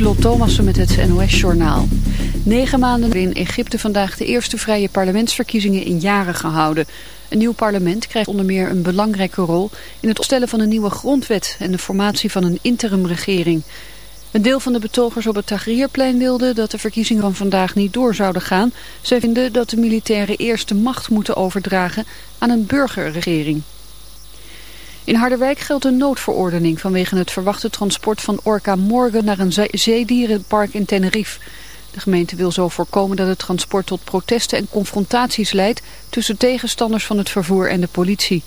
Lieselot Thomassen met het NOS-journaal. Negen maanden in Egypte vandaag de eerste vrije parlementsverkiezingen in jaren gehouden. Een nieuw parlement krijgt onder meer een belangrijke rol in het opstellen van een nieuwe grondwet en de formatie van een interimregering. Een deel van de betogers op het Tahrirplein wilde dat de verkiezingen van vandaag niet door zouden gaan. Zij vinden dat de militairen eerst de macht moeten overdragen aan een burgerregering. In Harderwijk geldt een noodverordening vanwege het verwachte transport van Orca Morgan naar een zeedierenpark in Tenerife. De gemeente wil zo voorkomen dat het transport tot protesten en confrontaties leidt tussen tegenstanders van het vervoer en de politie.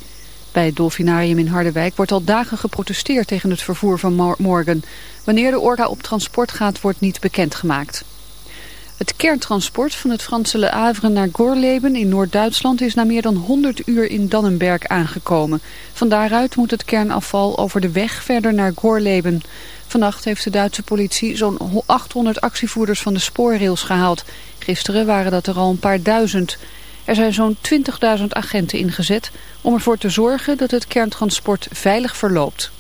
Bij het Dolfinarium in Harderwijk wordt al dagen geprotesteerd tegen het vervoer van Morgan. Wanneer de orka op transport gaat wordt niet bekendgemaakt. Het kerntransport van het Franse Le Havre naar Gorleben in Noord-Duitsland is na meer dan 100 uur in Dannenberg aangekomen. Van daaruit moet het kernafval over de weg verder naar Gorleben. Vannacht heeft de Duitse politie zo'n 800 actievoerders van de spoorrails gehaald. Gisteren waren dat er al een paar duizend. Er zijn zo'n 20.000 agenten ingezet om ervoor te zorgen dat het kerntransport veilig verloopt.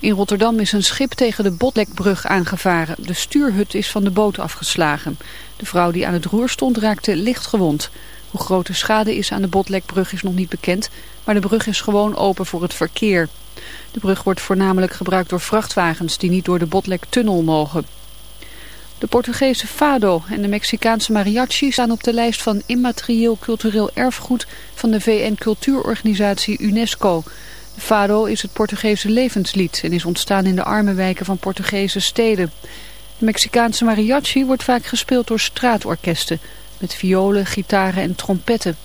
In Rotterdam is een schip tegen de Botlekbrug aangevaren. De stuurhut is van de boot afgeslagen. De vrouw die aan het roer stond raakte licht gewond. Hoe groot de schade is aan de Botlekbrug is nog niet bekend, maar de brug is gewoon open voor het verkeer. De brug wordt voornamelijk gebruikt door vrachtwagens die niet door de Botlektunnel mogen. De Portugese Fado en de Mexicaanse Mariachi staan op de lijst van immaterieel cultureel erfgoed van de VN-cultuurorganisatie UNESCO. Fado is het Portugese levenslied en is ontstaan in de arme wijken van Portugese steden. De Mexicaanse mariachi wordt vaak gespeeld door straatorkesten met violen, gitaren en trompetten.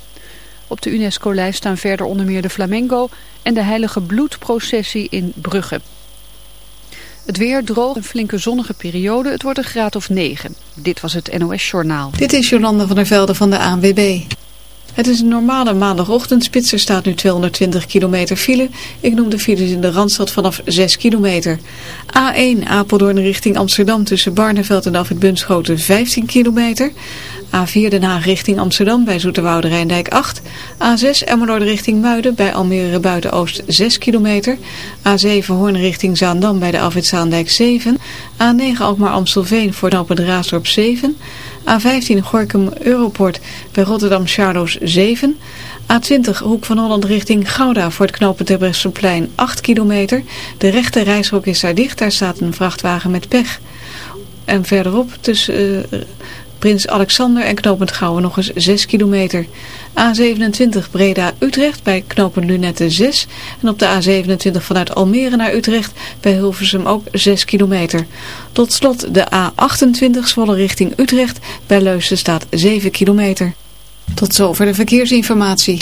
Op de UNESCO-lijst staan verder onder meer de flamenco en de heilige bloedprocessie in Brugge. Het weer droog, een flinke zonnige periode. Het wordt een graad of 9. Dit was het NOS Journaal. Dit is Jolanda van der Velde van de ANWB. Het is een normale maandagochtendspits. Er staat nu 220 kilometer file. Ik noem de files in de Randstad vanaf 6 kilometer. A1 Apeldoorn richting Amsterdam tussen Barneveld en Afrit Bunschoten 15 kilometer. A4 Den Haag richting Amsterdam bij Zoeterwoude Rijndijk 8. A6 Emmeloord richting Muiden bij Almere Buiten-Oost 6 kilometer. A7 Hoorn richting Zaandam bij de Afrit Zaandijk 7. A9 Alkmaar Amstelveen voor de Raasdorp 7. A15 Gorkum Europort bij Rotterdam Charloes 7. A20 Hoek van Holland richting Gouda voor het knooppunt Terbrechtseplein 8 kilometer. De rechte reishok is daar dicht, daar staat een vrachtwagen met pech. En verderop tussen... Uh, Prins Alexander en knooppunt Gouwen nog eens 6 kilometer. A27 Breda-Utrecht bij knooppunt Lunette 6. En op de A27 vanuit Almere naar Utrecht bij Hilversum ook 6 kilometer. Tot slot de A28 Zwolle richting Utrecht bij Leusden staat 7 kilometer. Tot zover de verkeersinformatie.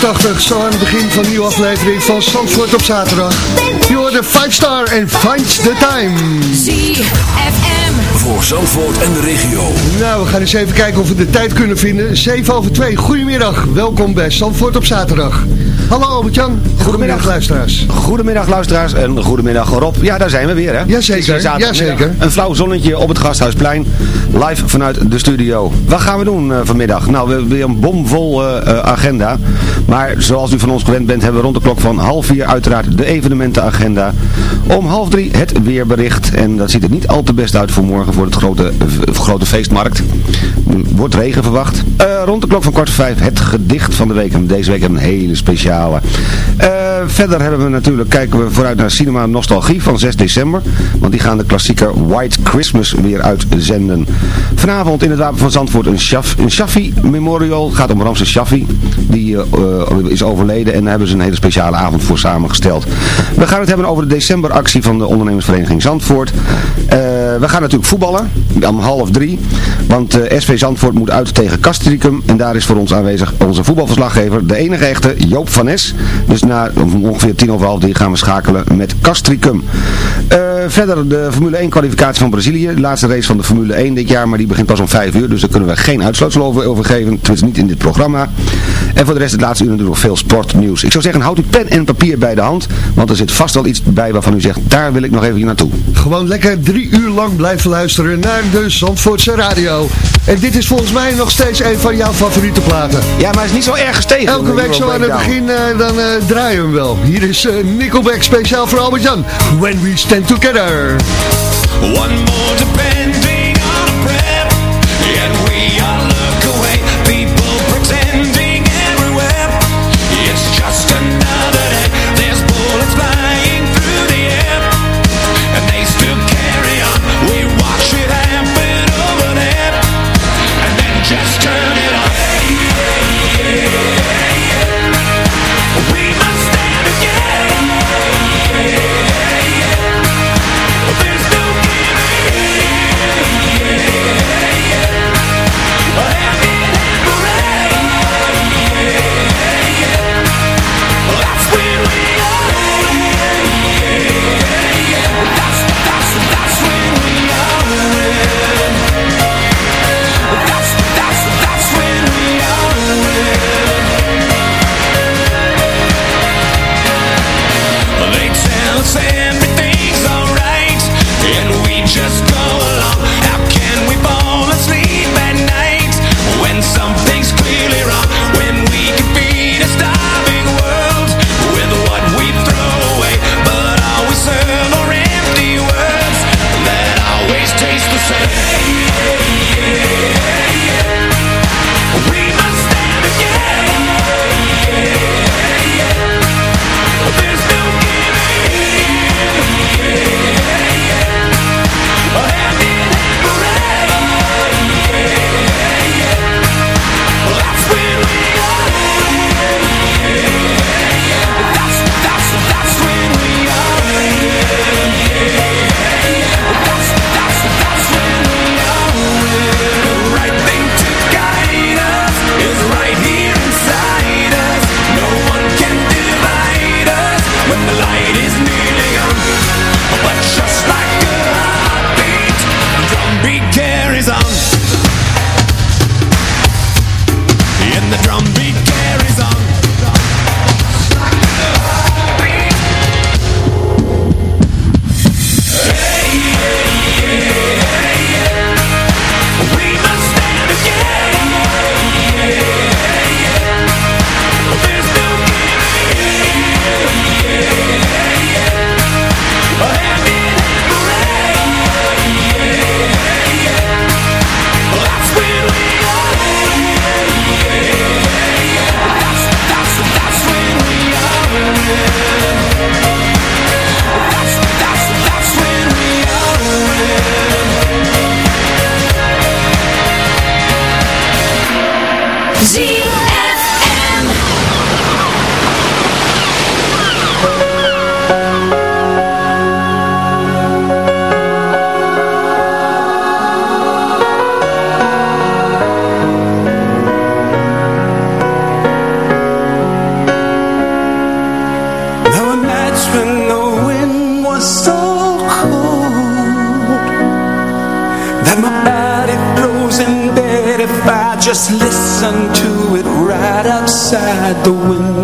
80. Zo aan het begin van een nieuwe aflevering van Zandvoort op zaterdag. Je hoorde 5 Star en Find the Time. ZFM. Voor Zandvoort en de regio. Nou, we gaan eens even kijken of we de tijd kunnen vinden. 7 over 2. Goedemiddag. Welkom bij Zandvoort op zaterdag. Hallo Albert-Jan. Goedemiddag luisteraars. Goedemiddag luisteraars en goedemiddag Rob. Ja, daar zijn we weer hè. Jazeker, jazeker. Een flauw zonnetje op het Gasthuisplein. Live vanuit de studio. Wat gaan we doen uh, vanmiddag? Nou, we hebben weer een bomvol uh, agenda. Maar zoals u van ons gewend bent, hebben we rond de klok van half vier uiteraard de evenementenagenda. Om half drie het weerbericht. En dat ziet er niet al te best uit voor morgen voor het grote, grote feestmarkt. Wordt regen verwacht. Uh, rond de klok van kwart vijf het gedicht van de week. En deze week hebben we een hele speciale. Verder hebben we natuurlijk, kijken we vooruit naar Cinema Nostalgie van 6 december. Want die gaan de klassieker White Christmas weer uitzenden. Vanavond in het Wapen van Zandvoort een, Shaf, een Shaffi Memorial. Gaat om Ramses Shaffi. Die uh, is overleden en daar hebben ze een hele speciale avond voor samengesteld. We gaan het hebben over de decemberactie van de ondernemersvereniging Zandvoort. We gaan natuurlijk voetballen. Om half drie. Want SV Zandvoort moet uit tegen Castricum. En daar is voor ons aanwezig onze voetbalverslaggever. De enige echte Joop van Dus na ongeveer tien over half drie gaan we schakelen met Castricum. Verder de Formule 1 kwalificatie van Brazilië. De laatste race van de Formule 1 dit jaar. Maar die begint pas om vijf uur. Dus daar kunnen we geen uitsluitsel over, over geven. Tenminste niet in dit programma. En voor de rest het laatste uur natuurlijk nog veel sportnieuws. Ik zou zeggen, houd uw pen en papier bij de hand. Want er zit vast wel iets bij waarvan u zegt, daar wil ik nog even hier naartoe. Gewoon lekker drie uur lang blijven luisteren naar de Zandvoortse radio. En dit is volgens mij nog steeds een van jouw favoriete platen. Ja, maar het is niet zo erg gestegen. Elke week zo aan het begin, uh, dan uh, draaien we hem wel. Hier is uh, Nickelback speciaal voor Albert-Jan. When we stand together. One more to pay. just listen to it right outside the window.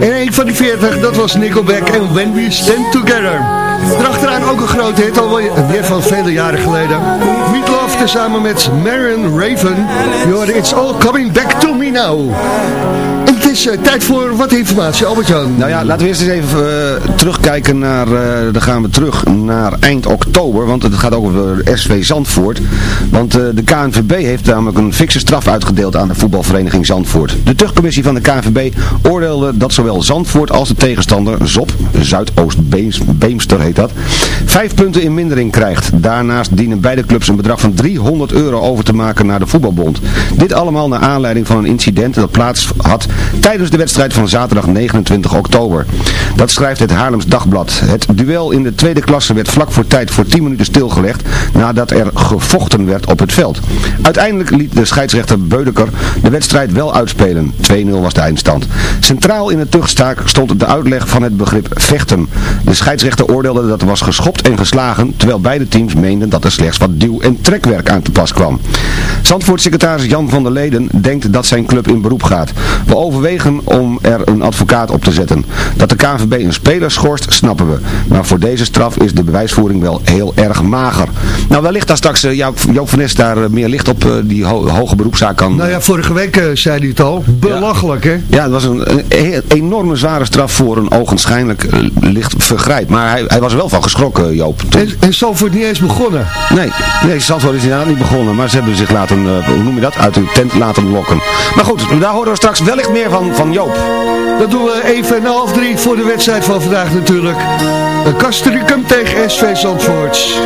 En een van die 40, dat was Nickelback en When We Stand Together. Daarachteraan ook een groot hit, alweer van vele jaren geleden. Meatloaf tezamen met Maren Raven. You're It's All Coming Back To Me Now. En het is eh, tijd voor wat informatie, Albert-Jan. Nou ja, laten we eerst eens even eh, terugkijken naar, eh, dan gaan we terug naar eind oktober, want het gaat ook over SV Zandvoort. Want de KNVB heeft namelijk een fikse straf uitgedeeld aan de voetbalvereniging Zandvoort. De terugcommissie van de KNVB oordeelde dat zowel Zandvoort als de tegenstander, ZOP, Zuidoost-Beemster, heet dat, vijf punten in mindering krijgt. Daarnaast dienen beide clubs een bedrag van 300 euro over te maken naar de voetbalbond. Dit allemaal naar aanleiding van een incident dat plaats had tijdens de wedstrijd van zaterdag 29 oktober. Dat schrijft het Haarlems Dagblad. Het duel in de tweede klasse werd vlak voor tijd voor 10 minuten stilgelegd nadat er gevochten werd op het veld. Uiteindelijk liet de scheidsrechter Beudeker de wedstrijd wel uitspelen. 2-0 was de eindstand. Centraal in het tuchtstaak stond de uitleg van het begrip vechten. De scheidsrechter oordeelde dat er was geschopt en geslagen, terwijl beide teams meenden dat er slechts wat duw- en trekwerk aan te pas kwam. Zandvoort-secretaris Jan van der Leden denkt dat zijn club in beroep gaat. We overwegen om er een advocaat op te zetten. Dat de KNVB een speler schorst, snappen we. Maar voor deze straf is de bewijsvoering wel heel erg mager. Nou, wellicht daar straks eh, Joop, van Nes daar eh, meer licht op eh, die hoge beroepzaak kan... Nou ja, vorige week zei hij het al. Belachelijk, ja. hè? Ja, het was een, een, enorme zware straf voor een ogenschijnlijk licht vergrijp. Maar hij was er wel van geschrokken, Joop. En, en Zandvoort niet eens begonnen? Nee, nee Zandvoort is inderdaad niet begonnen. Maar ze hebben zich laten, hoe noem je dat, uit de tent laten lokken. Maar goed, daar horen we straks wellicht meer van, van Joop. Dat doen we even na half drie voor de wedstrijd van vandaag natuurlijk. Castricum tegen SV Zandvoort.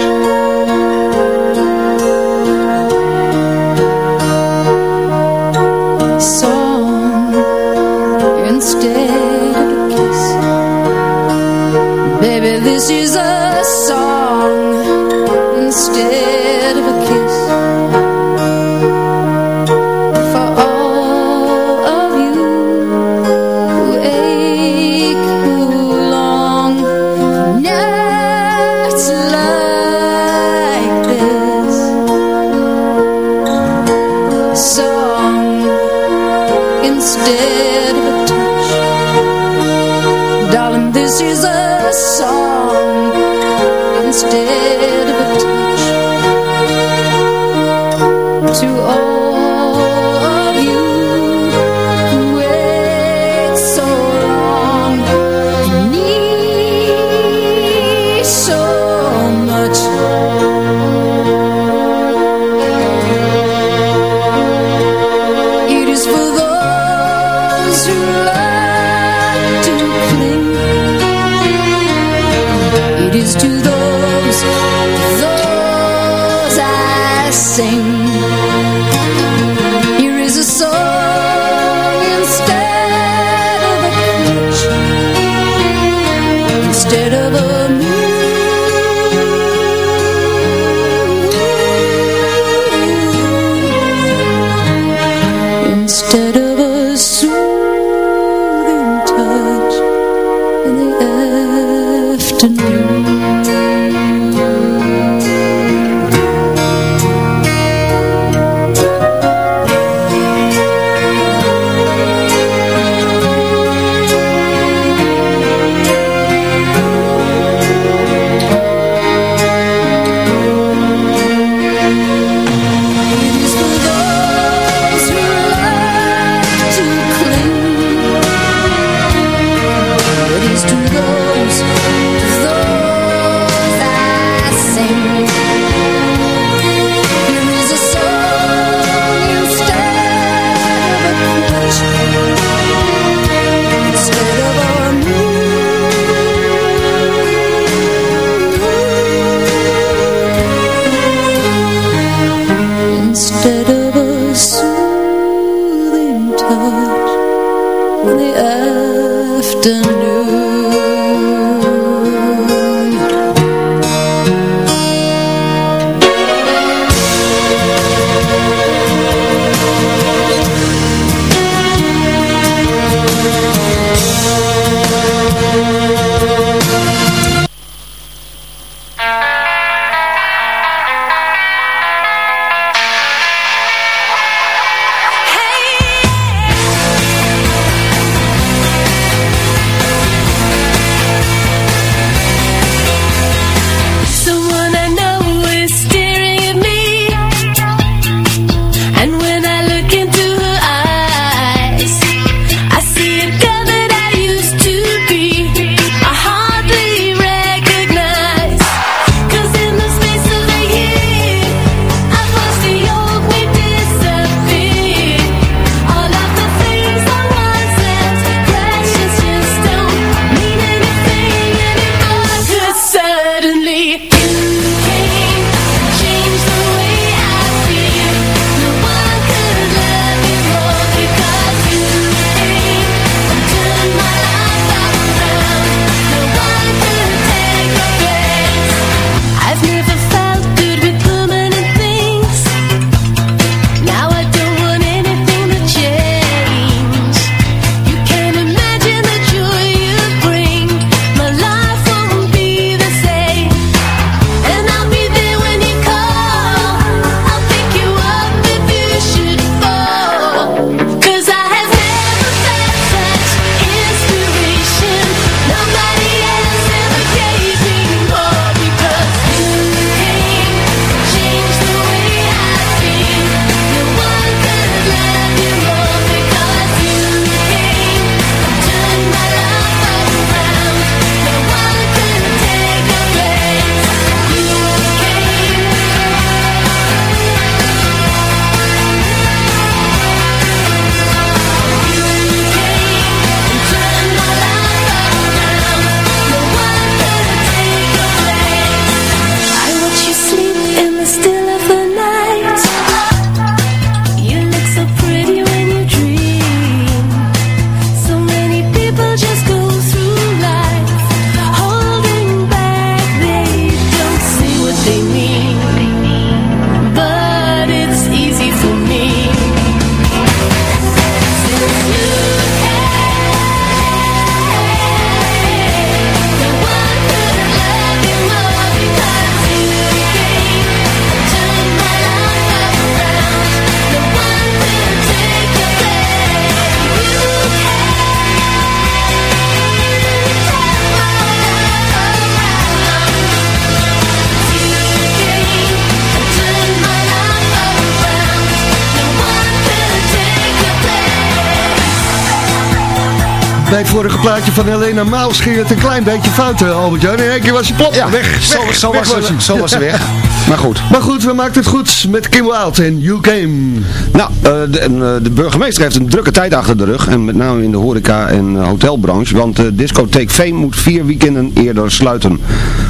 Bij het vorige plaatje van Helena Maals ging het een klein beetje fout, eh, Albert-Jan. In één keer was hij plop, Ja, weg, weg, zo, weg was, ze, zo was ze weg. Maar goed. Maar goed, we maakten het goed met Kim Wild en You Came. Nou, eh, de, eh, de burgemeester heeft een drukke tijd achter de rug. En met name in de horeca- en eh, hotelbranche. Want de discotheek Fame moet vier weekenden eerder sluiten.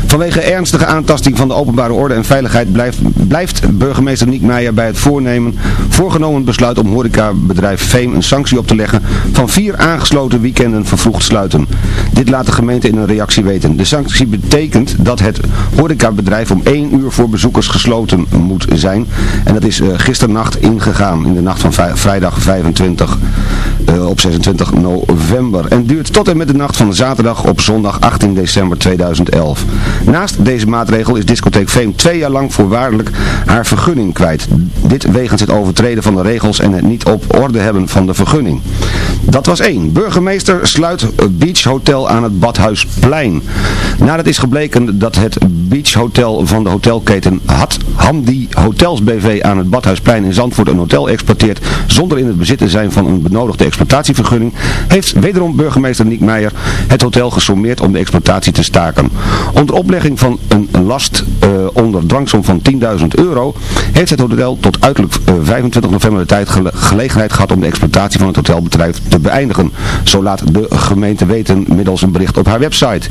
Vanwege ernstige aantasting van de openbare orde en veiligheid blijft, blijft burgemeester Niek Meijer bij het voornemen, voorgenomen besluit om horecabedrijf Fame een sanctie op te leggen van vier aangesloten weekenden vervroegd sluiten. Dit laat de gemeente in een reactie weten. De sanctie betekent dat het horecabedrijf om één uur voor bezoekers gesloten moet zijn. En dat is eh, gisternacht ingegaan, in de nacht van vrijdag 25 eh, op 26 november. En duurt tot en met de nacht van zaterdag op zondag 18 december 2011. Naast deze maatregel is discotheek Fame twee jaar lang voorwaardelijk haar vergunning kwijt. Dit wegens het overtreden van de regels en het niet op orde hebben van de vergunning. Dat was één. Burgemeester sluit Beach Hotel aan het Badhuisplein. Nadat is gebleken dat het Beach Hotel van de hotelketen Had Hamdi Hotels BV aan het Badhuisplein in Zandvoort een hotel exporteert zonder in het bezit te zijn van een benodigde exploitatievergunning, heeft wederom burgemeester Niek Meijer het hotel gesommeerd om de exploitatie te staken. Onder oplegging van een last eh, onder dwangsom van 10.000 euro heeft het hotel tot uiterlijk eh, 25 november de tijd gele- gelegenheid gehad om de exploitatie van het hotelbedrijf te beëindigen. Zo laat de gemeente weten middels een bericht op haar website.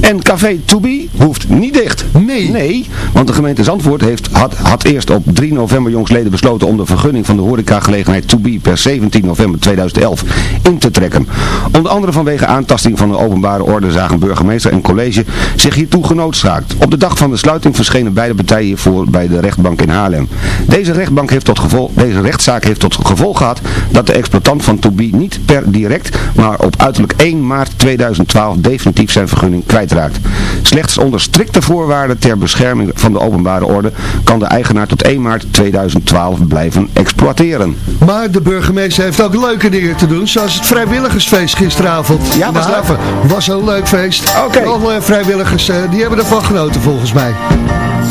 En Café To Be hoeft niet dicht. Nee. Nee, want de gemeente Zandvoort heeft, had, had eerst op 3 november jongsleden besloten om de vergunning van de horecagelegenheid To Be per 17 november 2011 in te trekken. Onder andere vanwege aantasting van de openbare orde zagen burgemeester en college zich hiertoe genoodzaakt. Op de dag van de sluiting verschenen beide partijen hiervoor bij de rechtbank in Haarlem. Deze, rechtbank heeft tot gevolg, deze rechtszaak heeft tot gevolg gehad dat de exploitant van To Be niet per direct, maar op uiterlijk 1 maart 2012 definitief zijn vergunning kwijtraakt. Slechts onder strikte voorwaarden ter bescherming van de openbare orde kan de eigenaar tot 1 maart 2012 blijven exploiteren. Maar de burgemeester heeft ook leuke dingen te doen, zoals het vrijwilligersfeest gisteravond. Ja, was leuk. haven. Was een leuk feest. Oké. Alle vrijwilligers, eh, die hebben ervan genoten volgens mij.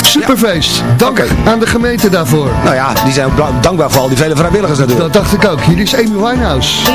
Superfeest. Dank aan de gemeente daarvoor. Nou ja, die zijn dankbaar voor al die vele vrijwilligers natuurlijk. Dat dacht ik ook. Hier is Amy Winehouse.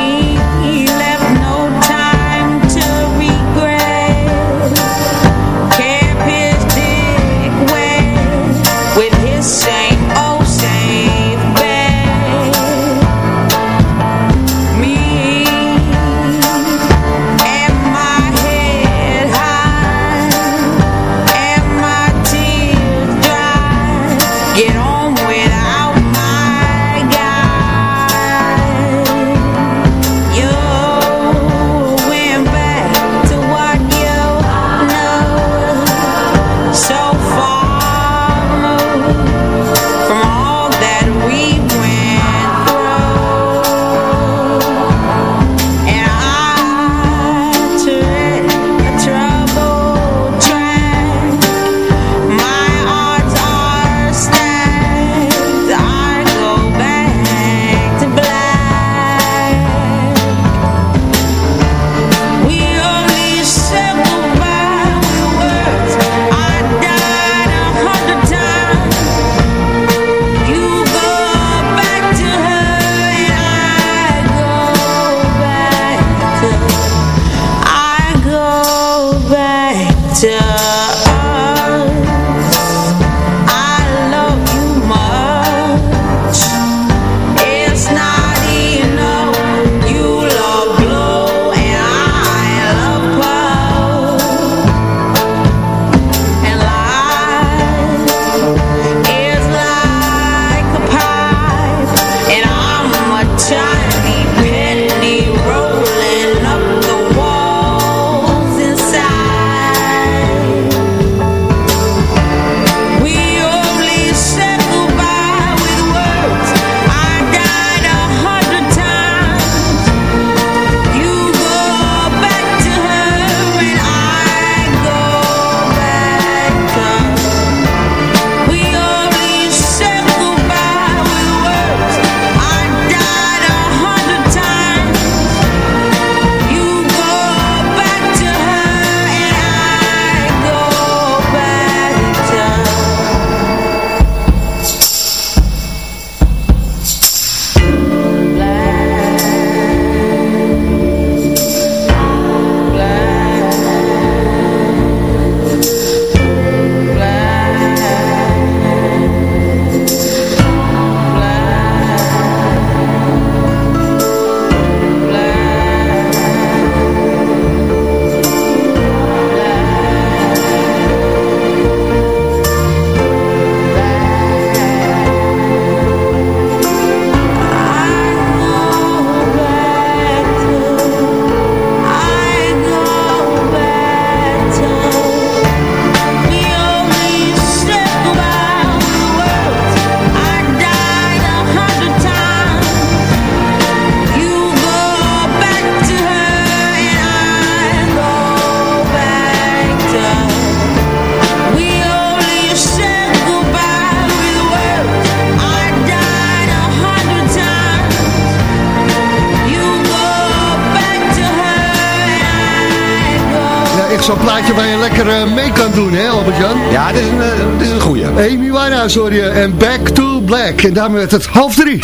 En Back to Black. En daarmee werd het half drie.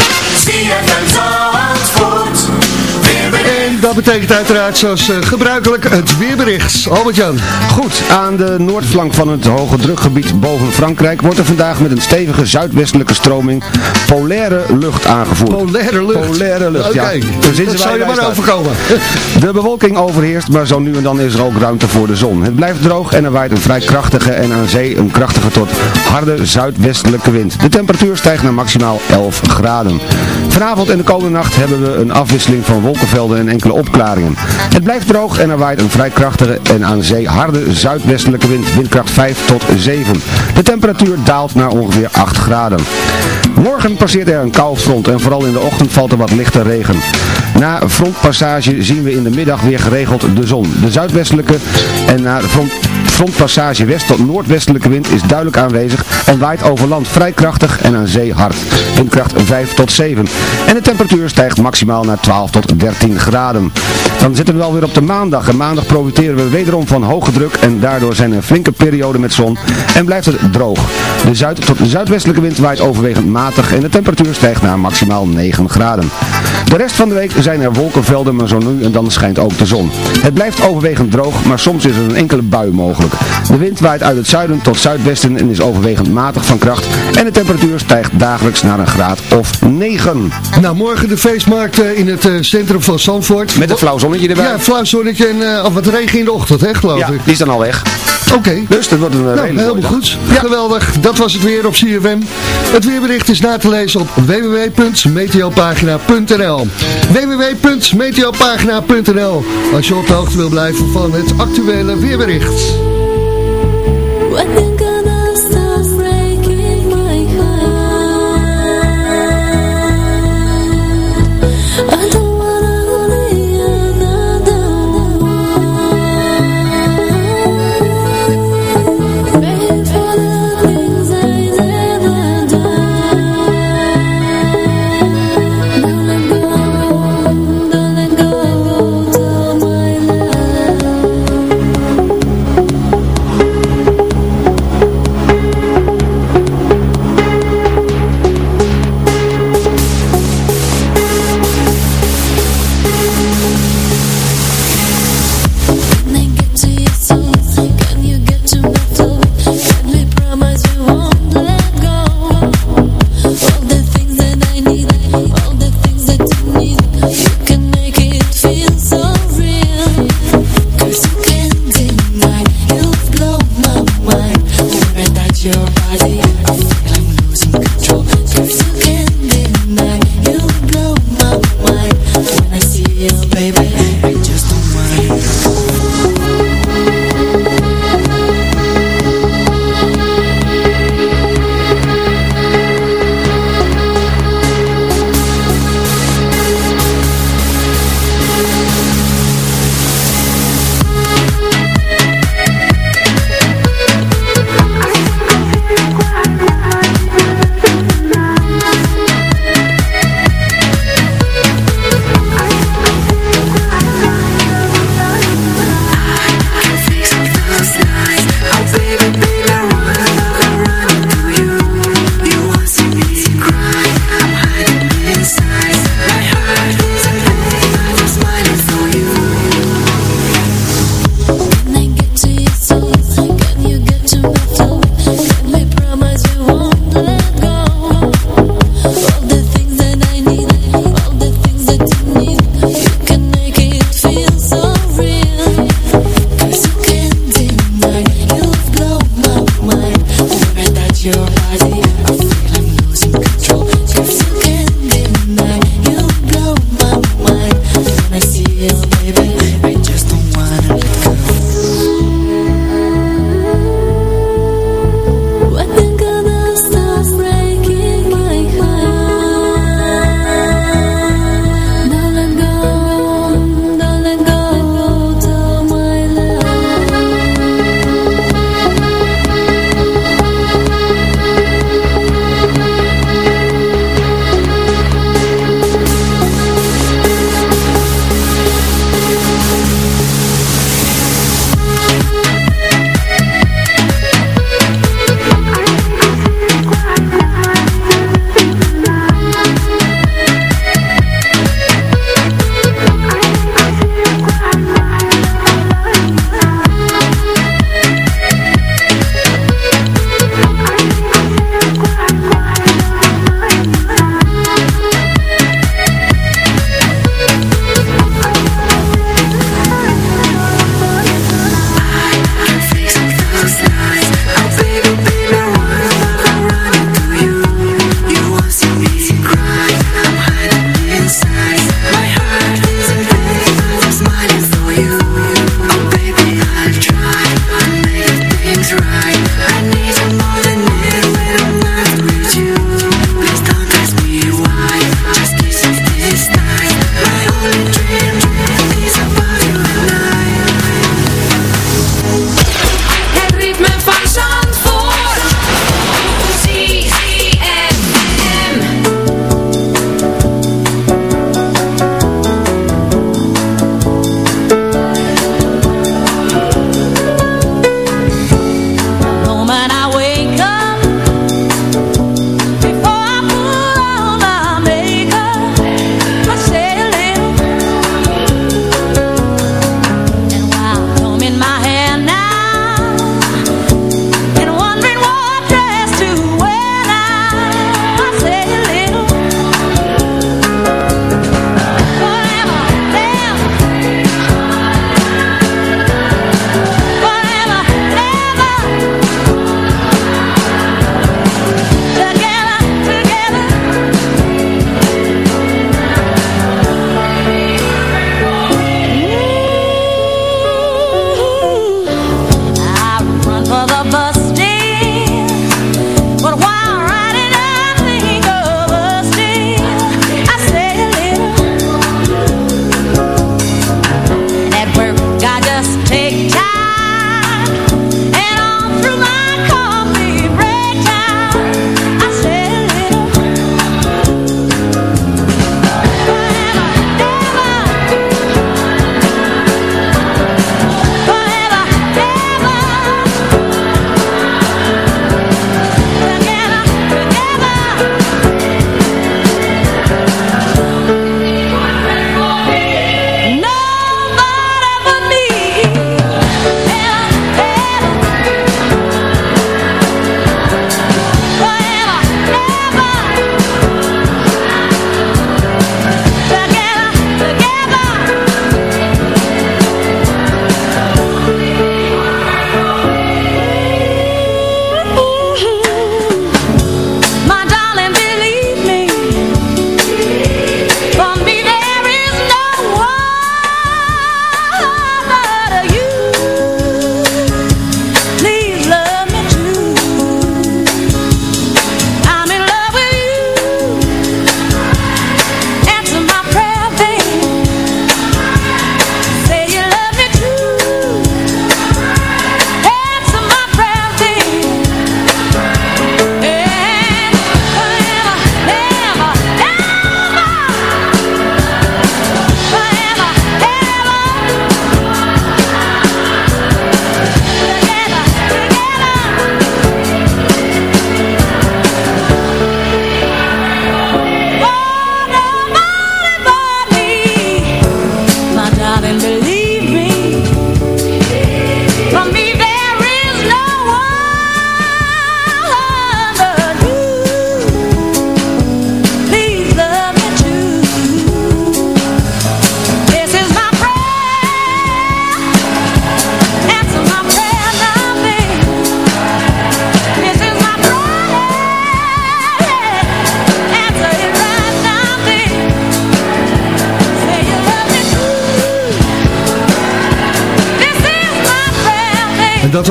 Betekent uiteraard zoals eh, gebruikelijk het weerbericht. Albert-Jan. Goed, aan de noordflank van het hoge drukgebied boven Frankrijk wordt er vandaag met een stevige zuidwestelijke stroming polaire lucht aangevoerd. Polaire lucht. Polaire lucht, ja. dat zitten zou je maar staan. overkomen. De bewolking overheerst, maar zo nu en dan is er ook ruimte voor de zon. Het blijft droog en er waait een vrij krachtige en aan zee een krachtige tot harde zuidwestelijke wind. De temperatuur stijgt naar maximaal 11 graden. Vanavond en de komende nacht hebben we een afwisseling van wolkenvelden en enkele Het blijft droog en er waait een vrij krachtige en aan zee harde zuidwestelijke wind, windkracht 5 tot 7. De temperatuur daalt naar ongeveer 8 graden. Morgen passeert er een koud front en vooral in de ochtend valt er wat lichte regen. Na frontpassage zien we in de middag weer geregeld de zon. De zuidwestelijke en na frontpassage west tot noordwestelijke wind is duidelijk aanwezig en waait over land vrij krachtig en aan zee hard. Windkracht 5 tot 7. En de temperatuur stijgt maximaal naar 12 tot 13 graden. Dan zitten we wel weer op de maandag. En maandag profiteren we wederom van hoge druk en daardoor zijn er flinke perioden met zon en blijft het droog. De zuid tot zuidwestelijke wind waait overwegend matig en de temperatuur stijgt naar maximaal 9 graden. De rest van de week zijn er wolkenvelden, maar zo nu en dan schijnt ook de zon. Het blijft overwegend droog, maar soms is er een enkele bui mogelijk. De wind waait uit het zuiden tot zuidwesten en is overwegend matig van kracht en de temperatuur stijgt dagelijks naar een graad of 9. Nou, morgen de feestmarkt eh, in het eh, centrum van Zandvoort. Met een flauw zonnetje erbij. Ja, flauw zonnetje en of wat regen in de ochtend, hè, geloof Ja, ik. die is dan al weg. Oké. Dus dat wordt een eh, Nou, helemaal goed. Geweldig. Dat was het weer op CFM. Het weerbericht is na te lezen op www.meteopagina.nl www.meteopagina.nl Als je op de hoogte wil blijven van het actuele weerbericht.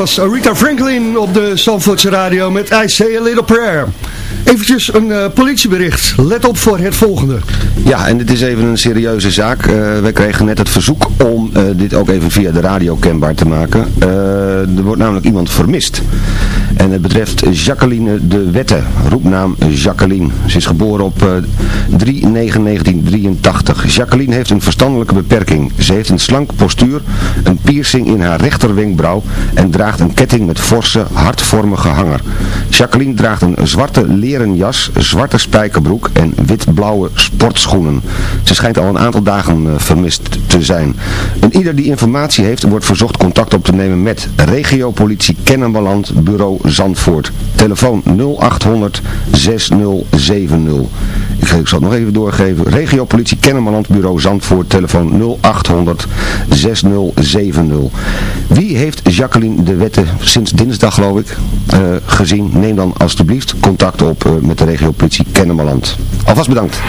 Was Rita Franklin op de Zandvoortse radio met I Say A Little Prayer. Eventjes een eh, politiebericht. Let op voor het volgende. Ja, en dit is even een serieuze zaak. Uh, wij kregen net het verzoek om eh, dit ook even via de radio kenbaar te maken. er wordt namelijk iemand vermist. En het betreft Jacqueline de Wette, roepnaam Jacqueline. Ze is geboren op 3-9-1983. Jacqueline heeft een verstandelijke beperking. Ze heeft een slank postuur, een piercing in haar rechterwenkbrauw en draagt een ketting met forse, hartvormige hanger. Jacqueline draagt een zwarte leren jas, zwarte spijkerbroek en wit-blauwe sportschoenen. Ze schijnt al een aantal dagen vermist te zijn. En ieder die informatie heeft, wordt verzocht contact op te nemen met regiopolitie Kennemerland, bureau Zandvoort. Telefoon 0800 6070. Ik, zal het nog even doorgeven. Regiopolitie Kennemerland, bureau Zandvoort. Telefoon 0800 6070. Wie heeft Jacqueline de Wette sinds dinsdag geloof ik uh, gezien? Neem dan alstublieft contact op uh, met de regiopolitie Kennemerland. Alvast bedankt.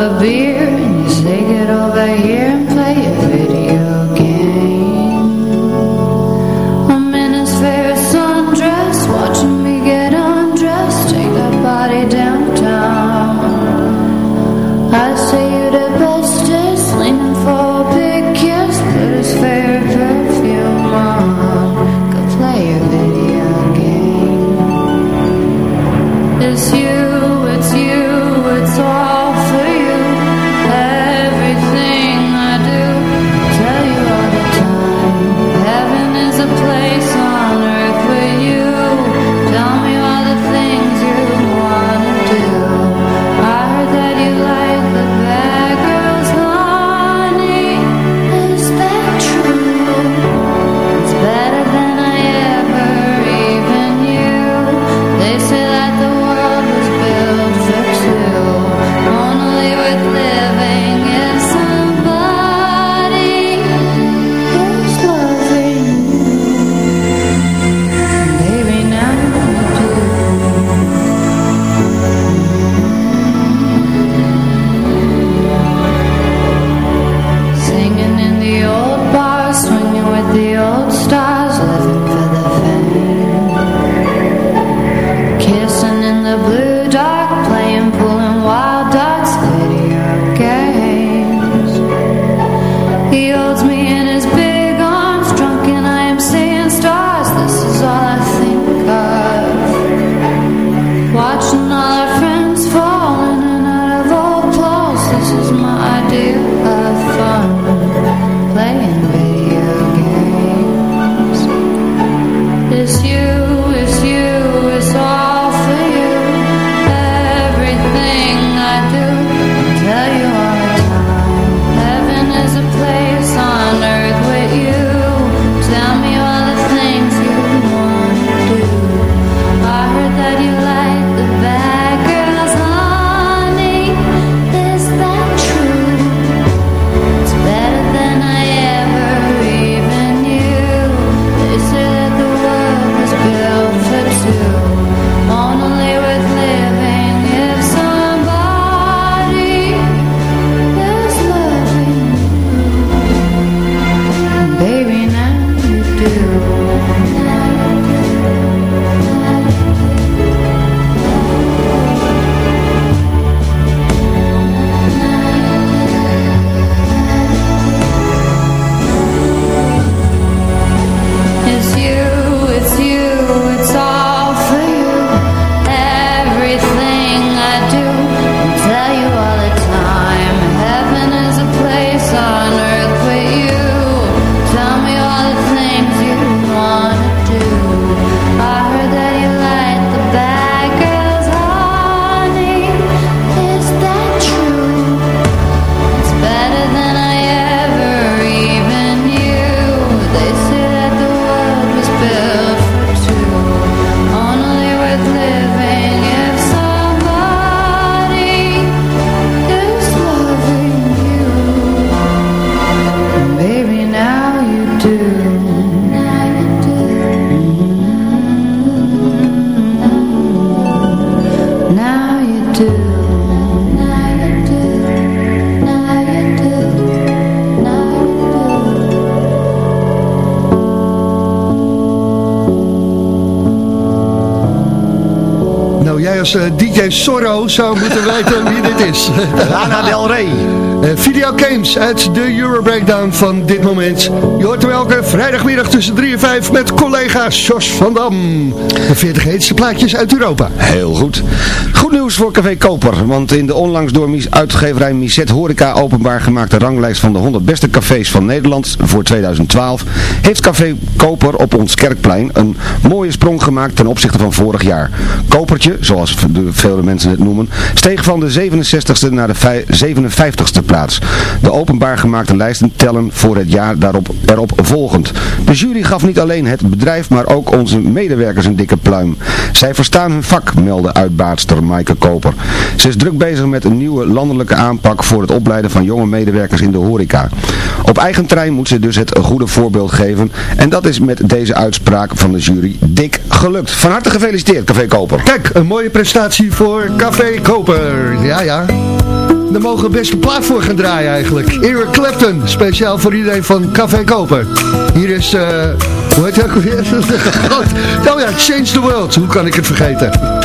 a beer. Nou jij als eh, DJ Sorro zou moeten weten wie dit is. Lana Del Rey. Eh, Video Games uit de Euro Breakdown van dit moment. Je hoort hem elke vrijdagmiddag tussen 3 en 5 met collega Jos van Dam. De 40 heetste plaatjes uit Europa. Heel goed. Goed nieuws voor Café Koper, want in de onlangs door uitgeverij Miset Horeca openbaar gemaakte ranglijst van de 100 beste cafés van Nederland voor 2012 heeft Café Koper op ons Kerkplein een mooie sprong gemaakt ten opzichte van vorig jaar. Kopertje, zoals vele mensen het noemen, steeg van de 67ste naar de vij- 57ste plaats. De openbaar gemaakte lijsten tellen voor het jaar daarop erop volgend. De jury gaf niet alleen het bedrijf, maar ook onze medewerkers een dikke pluim. Zij verstaan hun vak, meldde uitbaatster Maaike Koper. Ze is druk bezig met een nieuwe landelijke aanpak voor het opleiden van jonge medewerkers in de horeca. Op eigen terrein moet ze dus het goede voorbeeld geven en dat is met deze uitspraak van de jury dik gelukt. Van harte gefeliciteerd, Café Koper. Kijk, een mooie prestatie voor Café Koper. Ja, ja. Daar mogen we best een plaat voor gaan draaien eigenlijk. Eric Clapton, speciaal voor iedereen van Café Koper. Hier is, eh hoe heet het ook weer? oh ja, Change the World. Hoe kan ik het vergeten?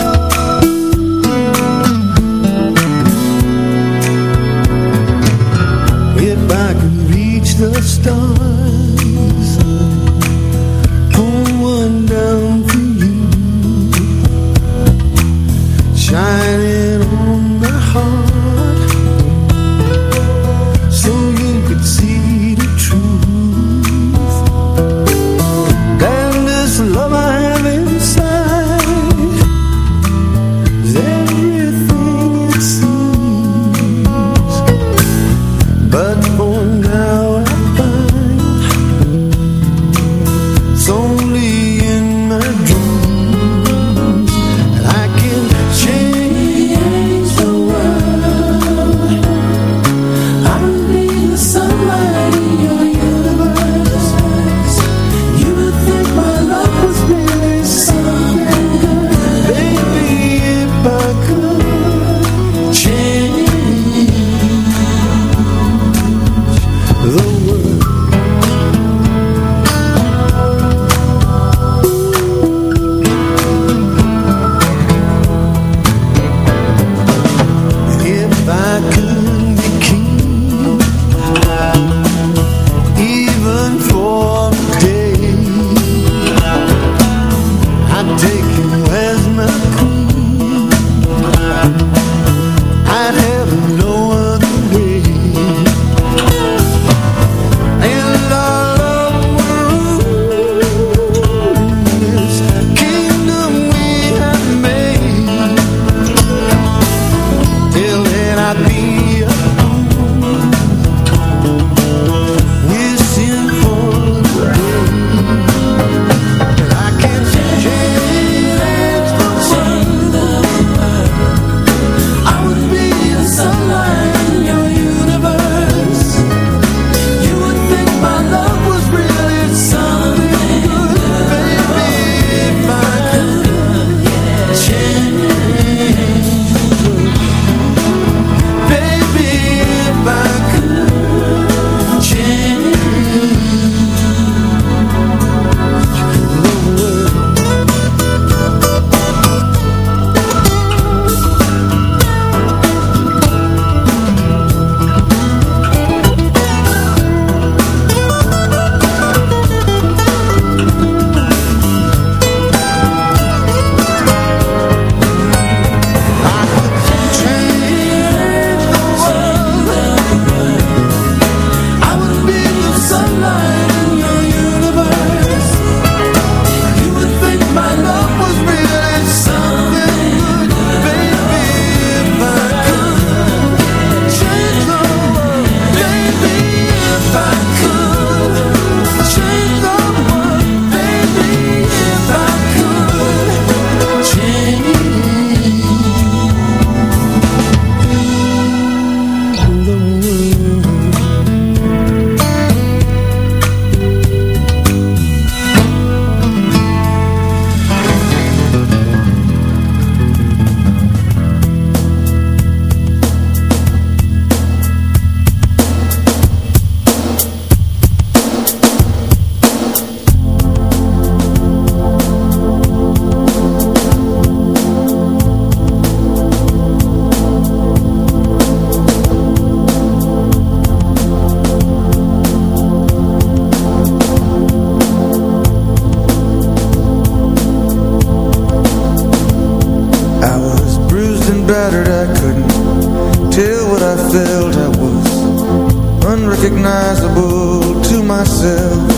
Unrecognizable to myself.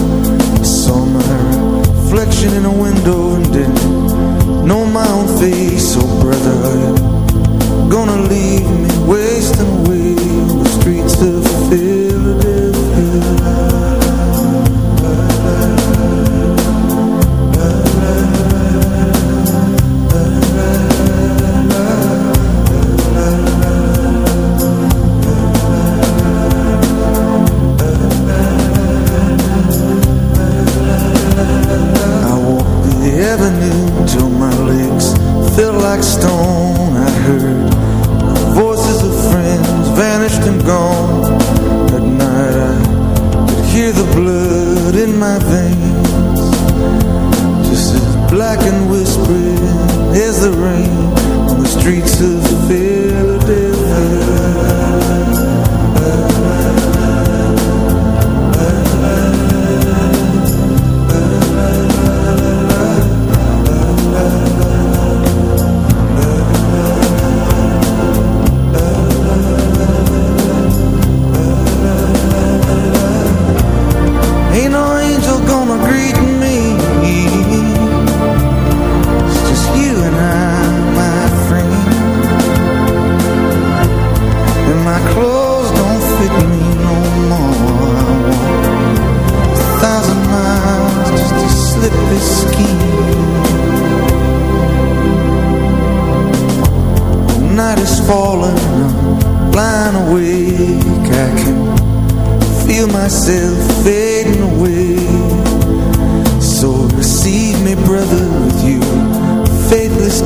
I saw my reflection in a window and didn't know my own face Oh brother, gonna leave me wasting away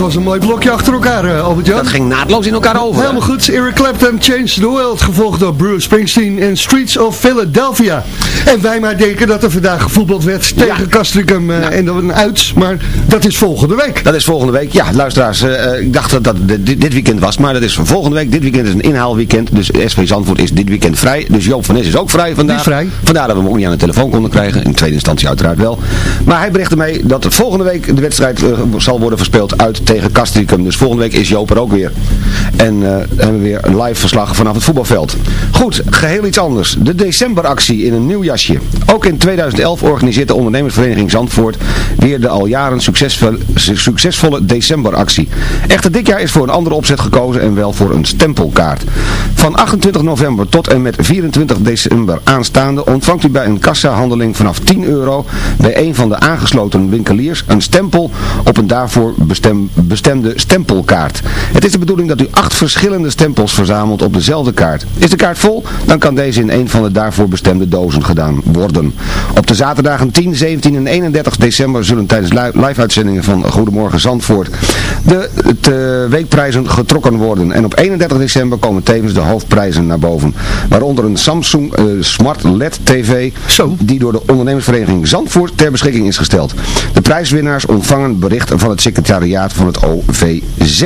was een mooi blokje achter elkaar, eh, Albert-Jan. Dat ging naadloos in elkaar over. Helemaal goed. Eric Clapton, Change the World, gevolgd door Bruce Springsteen en Streets of Philadelphia. En wij maar denken dat er vandaag gevoetbald werd tegen Castricum eh, en dan uit. Maar dat is volgende week. Dat is volgende week. Ja, luisteraars, eh, ik dacht dat dat dit, dit weekend was, maar dat is volgende week. Dit weekend is een inhaalweekend, dus SV Zandvoort is dit weekend vrij. Dus Joop van Nes is ook vrij vandaag. Vrij. Vandaar dat we hem ook niet aan de telefoon konden krijgen. In tweede instantie uiteraard wel. Maar hij berichtte mee dat volgende week de wedstrijd zal worden verspeeld uit tegen Castricum. Dus volgende week is Joop er ook weer. En eh, hebben we weer een live verslag vanaf het voetbalveld. Goed, geheel iets anders. De decemberactie in een nieuw jasje. Ook in 2011 organiseert de ondernemersvereniging Zandvoort weer de al jaren succesvolle, succesvolle decemberactie. Echter dit jaar is voor een andere opzet gekozen en wel voor een stempelkaart. Van 28 november tot en met 24 december aanstaande ontvangt u bij een kassahandeling vanaf 10 euro bij een van de aangesloten winkeliers een stempel op een daarvoor bestem, bestemde stempelkaart. Het is de bedoeling dat u acht verschillende stempels verzamelt op dezelfde kaart. Is de kaart vol, dan kan deze in een van de daarvoor bestemde dozen gedaan worden. Op de zaterdagen 10, 17 en 31 december zullen tijdens li- live-uitzendingen van Goedemorgen Zandvoort de, de weekprijzen getrokken worden. En op 31 december komen tevens de hoofdprijzen naar boven. Waaronder een Samsung eh, Smart LED TV die door de ondernemersvereniging Zandvoort ter beschikking is gesteld. De prijswinnaars ontvangen bericht van het secretariaat van het OVZ.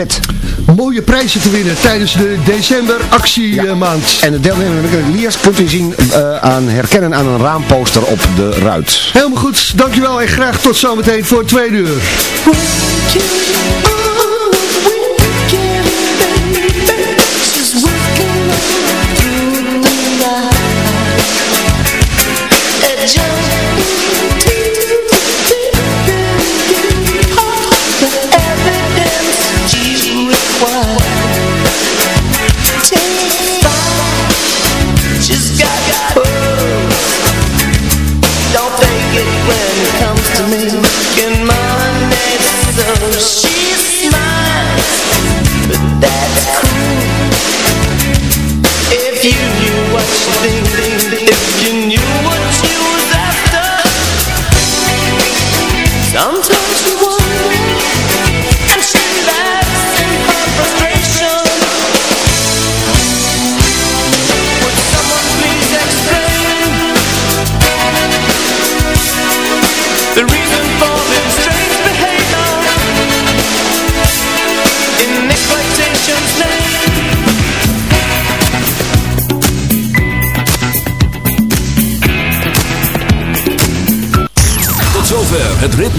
Mooie prijzen te winnen tijdens de decemberactiemaand. En de deelnemende winkeliers kunt u zien eh, aan, herkennen aan een raamposter op de ruit. Helemaal goed, dankjewel en graag tot zometeen voor twee uur.